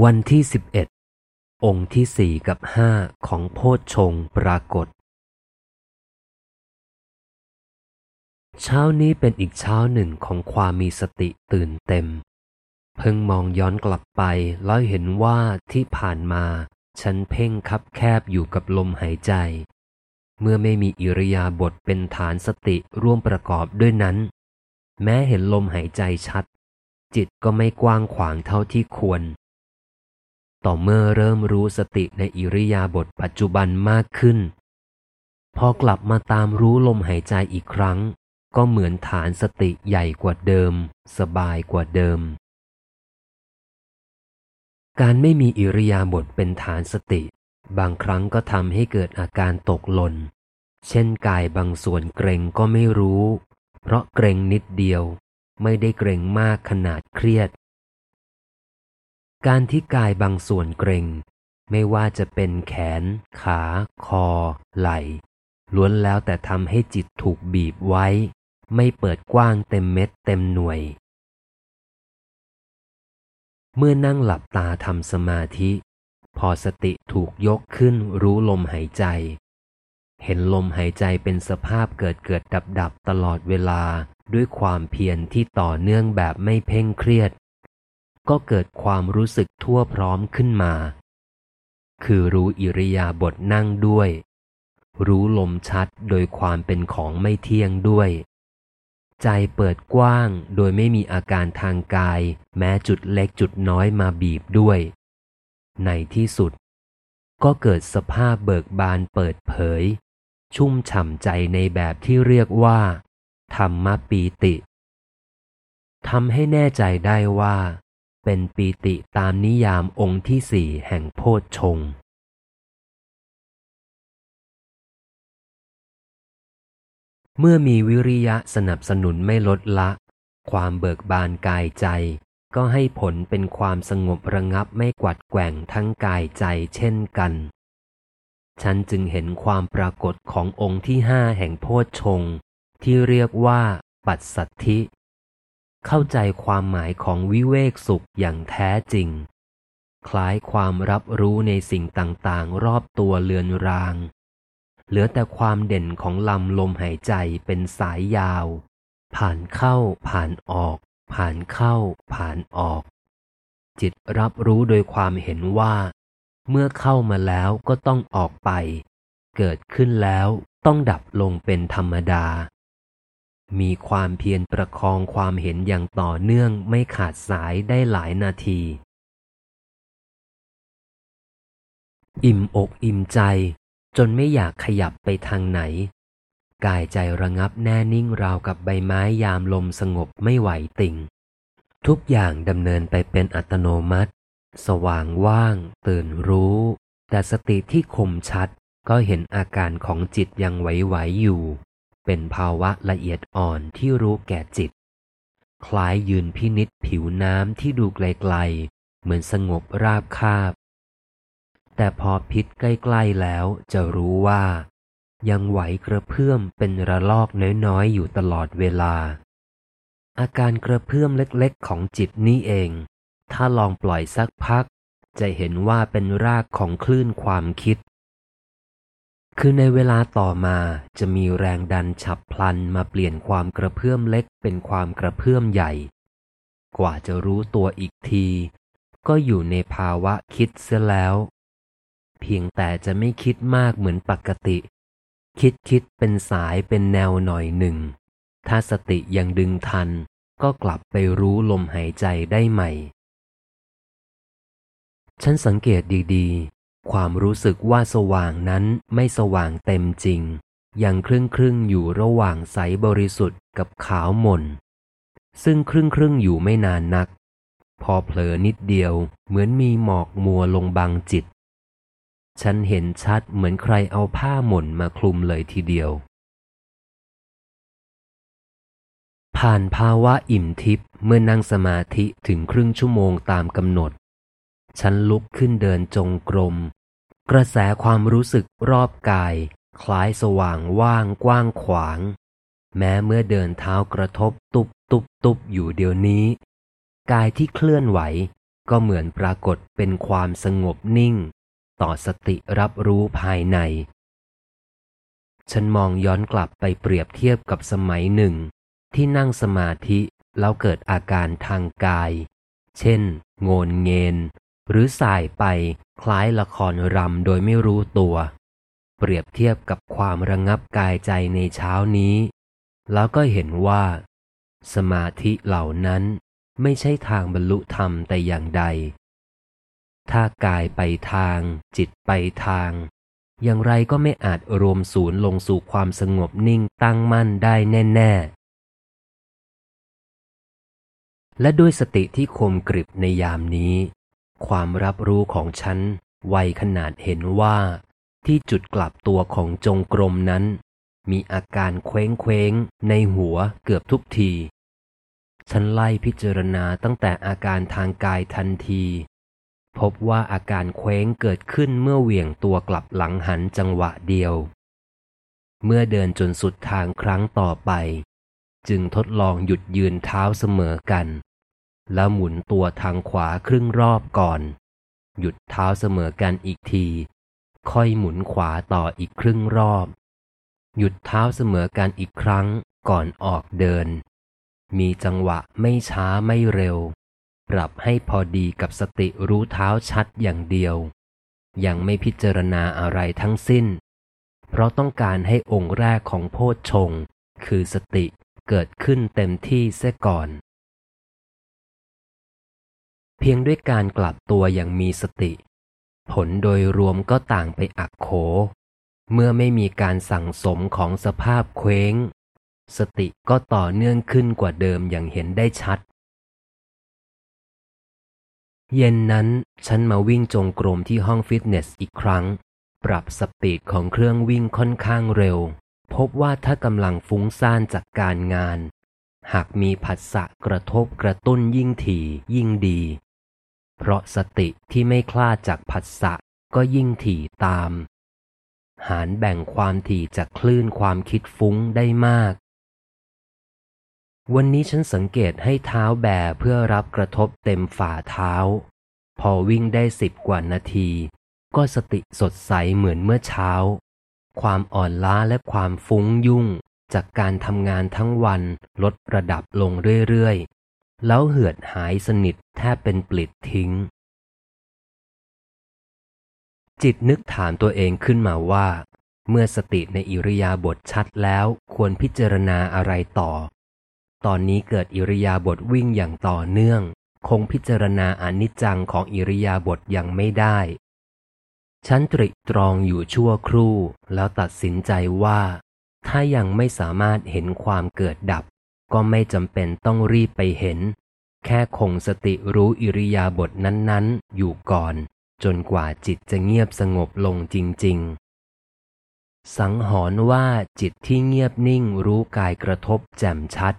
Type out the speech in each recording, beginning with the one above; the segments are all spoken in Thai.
วันที่สิบเอ็ดองค์ที่สี่กับห้าของโพชฌงปรากฏ เช้านี้เป็นอีกเช้าหนึ่งของความมีสติตื่นเต็ม เพิ่งมองย้อนกลับไปแล้วเห็นว่าที่ผ่านมา ฉันเพ่งคับแคบอยู่กับลมหายใจ เมื่อไม่มีอิริยาบถเป็นฐานสติร่วมประกอบด้วยนั้น แม้เห็นลมหายใจชัด จิตก็ไม่กว้างขวางเท่าที่ควร ต่อเมื่อเริ่มรู้สติในอิริยาบถปัจจุบันมากขึ้น พอกลับมาตามรู้ลมหายใจอีกครั้ง ก็เหมือนฐานสติใหญ่กว่าเดิม สบายกว่าเดิม การไม่มีอิริยาบถเป็นฐานสติ บางครั้งก็ทำให้เกิดอาการตกหล่น เช่นกายบางส่วนเกรงก็ไม่รู้ เพราะเกรงนิดเดียว ไม่ได้เกรงมากขนาดเครียด การที่กายบางส่วนเกรงไม่ว่าจะเป็นแขน ขา คอ ไหล่ล้วนแล้วแต่ทำให้จิตถูกบีบไว้ ไม่เปิดกว้างเต็มเม็ดเต็มหน่วย เมื่อนั่งหลับตาทำสมาธิ พอสติถูกยกขึ้นรู้ลมหายใจ เห็นลมหายใจเป็นสภาพเกิดเกิดดับดับตลอดเวลาด้วยความเพียรที่ต่อเนื่องแบบไม่เพ่งเครียด ก็เกิดความรู้สึกทั่วพร้อมขึ้นมา คือรู้อิริยาบถนั่งด้วย รู้ลมชัดโดยความเป็นของไม่เที่ยงด้วย ใจเปิดกว้างโดยไม่มีอาการทางกาย แม้จุดเล็กจุดน้อยมาบีบด้วย ในที่สุด ก็เกิดสภาพเบิกบานเปิดเผย ชุ่มฉ่ำใจในแบบที่เรียกว่า ธรรมปีติทำให้แน่ใจได้ว่า เป็นปีติตามนิยามองค์ที่สี่แห่งโพชฌงค์เมื่อมีวิริยะสนับสนุนไม่ลดละ ความเบิกบานกายใจ ก็ให้ผลเป็นความสงบระงับไม่กวัดแกว่งทั้งกายใจเช่นกัน ฉันจึงเห็นความปรากฏขององค์ที่ห้าแห่งโพชฌงที่เรียกว่า ปัสสัทธิ เข้าใจความหมายของวิเวกสุขอย่างแท้จริง คล้ายความรับรู้ในสิ่งต่างๆ รอบตัวเลือนราง เหลือแต่ความเด่นของลำลมหายใจเป็นสายยาว ผ่านเข้าผ่านออก ผ่านเข้า ผ่านออก จิตรับรู้โดยความเห็นว่า เมื่อเข้ามาแล้วก็ต้องออกไป เกิดขึ้นแล้วต้องดับลงเป็นธรรมดา มีความเพียรประคองความเห็นอย่างต่อเนื่องไม่ขาดสายได้หลายนาที อิ่มอกอิ่มใจ จนไม่อยากขยับไปทางไหน กายใจระงับแน่นิ่งราวกับใบไม้ยามลมสงบไม่ไหวติ่ง ทุกอย่างดำเนินไปเป็นอัตโนมัติ สว่างว่าง ตื่นรู้ แต่สติที่คมชัดก็เห็นอาการของจิตยังไหวๆอยู่ เป็นภาวะละเอียดอ่อนที่รู้แก่จิต คล้ายยืนพินิษผิวน้ำที่ดูไกลๆ เหมือนสงบราบคาบ แต่พอพิษใกล้ๆแล้วจะรู้ว่า ยังไหวกระเพื่อมเป็นระลอกน้อยๆ อยู่ตลอดเวลา อาการกระเพื่อมเล็กๆของจิตนี่เอง ถ้าลองปล่อยสักพัก จะเห็นว่าเป็นรากของคลื่นความคิด คือในเวลาต่อมาจะมีแรงดันฉับพลันมาเปลี่ยนความกระเพื่อมเล็กเป็นความกระเพื่อมใหญ่ กว่าจะรู้ตัวอีกที ก็อยู่ในภาวะคิดเสียแล้ว เพียงแต่จะไม่คิดมากเหมือนปกติ คิดคิดเป็นสายเป็นแนวหน่อยหนึ่ง ถ้าสติยังดึงทัน ก็กลับไปรู้ลมหายใจได้ใหม่ ฉันสังเกตดี ความรู้สึกว่าสว่างนั้นไม่สว่างเต็มจริง ยังครึ่งครึ่งอยู่ระหว่างใสบริสุทธิ์กับขาวหม่น ซึ่งครึ่งครึ่งอยู่ไม่นานนัก พอเผลอนิดเดียวเหมือนมีหมอกมัวลงบังจิต ฉันเห็นชัดเหมือนใครเอาผ้าหม่นมาคลุมเลยทีเดียว ผ่านภาวะอิ่มทิพย์เมื่อนั่งสมาธิถึงครึ่งชั่วโมงตามกำหนด ฉันลุกขึ้นเดินจงกรม กระแสความรู้สึกรอบกาย คล้ายสว่างว่างกว้างขวาง แม้เมื่อเดินเท้ากระทบตุบตุบตุบอยู่เดี๋ยวนี้ กายที่เคลื่อนไหวก็เหมือนปรากฏเป็นความสงบนิ่ง ต่อสติรับรู้ภายใน ฉันมองย้อนกลับไปเปรียบเทียบกับสมัยหนึ่ง ที่นั่งสมาธิแล้วเกิดอาการทางกาย เช่น โงนเงน หรือสายไปคล้ายละครรำโดยไม่รู้ตัว เปรียบเทียบกับความระงับกายใจในเช้านี้ แล้วก็เห็นว่า สมาธิเหล่านั้นไม่ใช่ทางบรรลุธรรมแต่อย่างใด ถ้ากายไปทาง จิตไปทาง อย่างไรก็ไม่อาจรวมศูนย์ลงสู่ความสงบนิ่งตั้งมั่นได้แน่ ๆและด้วยสติที่คมกริบในยามนี้ ความรับรู้ของฉันไวขนาดเห็นว่า ที่จุดกลับตัวของจงกรมนั้น มีอาการเคว้งเคว้งในหัวเกือบทุกที ฉันไล่พิจารณาตั้งแต่อาการทางกายทันที พบว่าอาการเคว้งเกิดขึ้นเมื่อเหวี่ยงตัวกลับหลังหันจังหวะเดียว เมื่อเดินจนสุดทางครั้งต่อไป จึงทดลองหยุดยืนเท้าเสมอกัน แล้วหมุนตัวทางขวาครึ่งรอบก่อน หยุดเท้าเสมอกันอีกที ค่อยหมุนขวาต่ออีกครึ่งรอบ หยุดเท้าเสมอกันอีกครั้งก่อนออกเดิน มีจังหวะไม่ช้าไม่เร็ว ปรับให้พอดีกับสติรู้เท้าชัดอย่างเดียว ยังไม่พิจารณาอะไรทั้งสิ้น เพราะต้องการให้องค์แรกของโพชฌงคือสติเกิดขึ้นเต็มที่เสียก่อน เพียงด้วยการกลับตัวอย่างมีสติ ผลโดยรวมก็ต่างไปอักโข เมื่อไม่มีการสั่งสมของสภาพเคว้ง สติก็ต่อเนื่องขึ้นกว่าเดิมอย่างเห็นได้ชัด เย็นนั้นฉันมาวิ่งจงกรมที่ห้องฟิตเนสอีกครั้ง ปรับสปีดของเครื่องวิ่งค่อนข้างเร็ว พบว่าถ้ากำลังฟุ้งซ่านจากการงาน หากมีผัสสะกระทบกระตุ้นยิ่งถี่ยิ่งดี เพราะสติที่ไม่คลาดจากผัสสะก็ยิ่งถี่ตาม หารแบ่งความถี่จากคลื่นความคิดฟุ้งได้มาก วันนี้ฉันสังเกตให้เท้าแบเพื่อรับกระทบเต็มฝ่าเท้า พอวิ่งได้สิบกว่านาที ก็สติสดใสเหมือนเมื่อเช้า ความอ่อนล้าและความฟุ้งยุ่ง จากการทำงานทั้งวันลดระดับลงเรื่อยๆ แล้วเหือดหายสนิทแทบเป็นปลิดทิ้ง จิตนึกถามตัวเองขึ้นมาว่า เมื่อสติในอิริยาบถชัดแล้วควรพิจารณาอะไรต่อ ตอนนี้เกิดอิริยาบถวิ่งอย่างต่อเนื่อง คงพิจารณาอนิจจังของอิริยาบถยังไม่ได้ฉันตริตรองอยู่ชั่วครู่แล้วตัดสินใจว่า ถ้ายังไม่สามารถเห็นความเกิดดับ ก็ไม่จำเป็นต้องรีบไปเห็น แค่คงสติรู้อิริยาบถนั้นๆ อยู่ก่อน จนกว่าจิตจะเงียบสงบลงจริง ๆ สังหรณ์ว่าจิตที่เงียบนิ่งรู้กายกระทบแจ่มชัด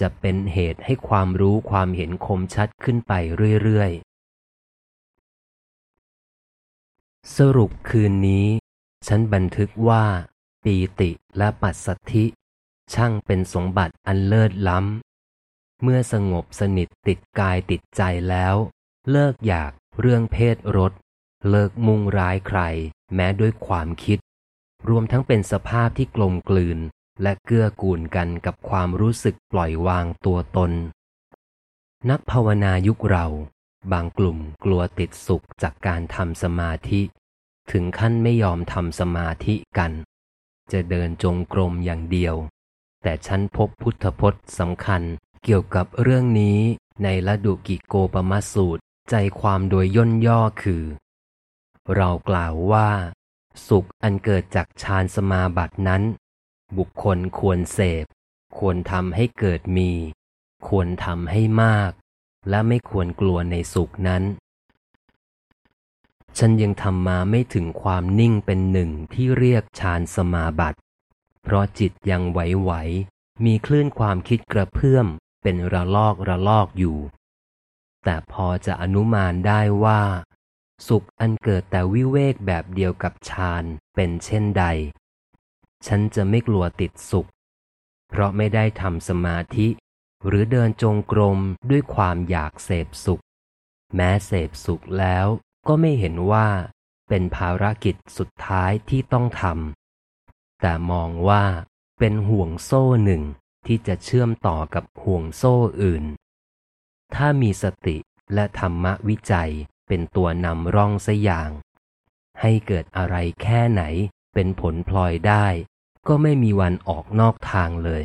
จะเป็นเหตุให้ความรู้ความเห็นคมชัดขึ้นไปเรื่อย ๆสรุปคืนนี้ ฉันบันทึกว่า ปีติและปัสสัทธิ ช่างเป็นสมบัติอันเลิศล้ำ เมื่อสงบสนิทติดกายติดใจแล้ว เลิกอยากเรื่องเพศรสเลิกมุ่งร้ายใคร แม้ด้วยความคิด รวมทั้งเป็นสภาพที่กลมกลืน และเกื้อกูลกันกับความรู้สึกปล่อยวางตัวตน นักภาวนายุคเรา บางกลุ่มกลัวติดสุขจากการทำสมาธิ ถึงขั้นไม่ยอมทำสมาธิกัน จะเดินจงกรมอย่างเดียว แต่ฉันพบพุทธพจน์สำคัญเกี่ยวกับเรื่องนี้ในละดุกิโกปมาสูตร ใจความโดยย่นย่อคือ เรากล่าวว่า สุขอันเกิดจากฌานสมาบัตินั้น บุคคลควรเสพ ควรทำให้เกิดมี ควรทำให้มาก และไม่ควรกลัวในสุขนั้น ฉันยังทำมาไม่ถึงความนิ่งเป็นหนึ่งที่เรียกฌานสมาบัติ เพราะจิตยังไหวๆ มีคลื่นความคิดกระเพื่อม เป็นระลอกระลอกอยู่ แต่พอจะอนุมานได้ว่า สุขอันเกิดแต่วิเวกแบบเดียวกับฌานเป็นเช่นใด ฉันจะไม่กลัวติดสุข เพราะไม่ได้ทำสมาธิ หรือเดินจงกรมด้วยความอยากเสพสุข แม้เสพสุขแล้ว ก็ไม่เห็นว่าเป็นภารกิจสุดท้ายที่ต้องทำแต่มองว่าเป็นห่วงโซ่หนึ่งที่จะเชื่อมต่อกับห่วงโซ่อื่น ถ้ามีสติและธรรมวิจัยเป็นตัวนำร่องสอย่าง ให้เกิดอะไรแค่ไหนเป็นผลพลอยได้ ก็ไม่มีวันออกนอกทางเลย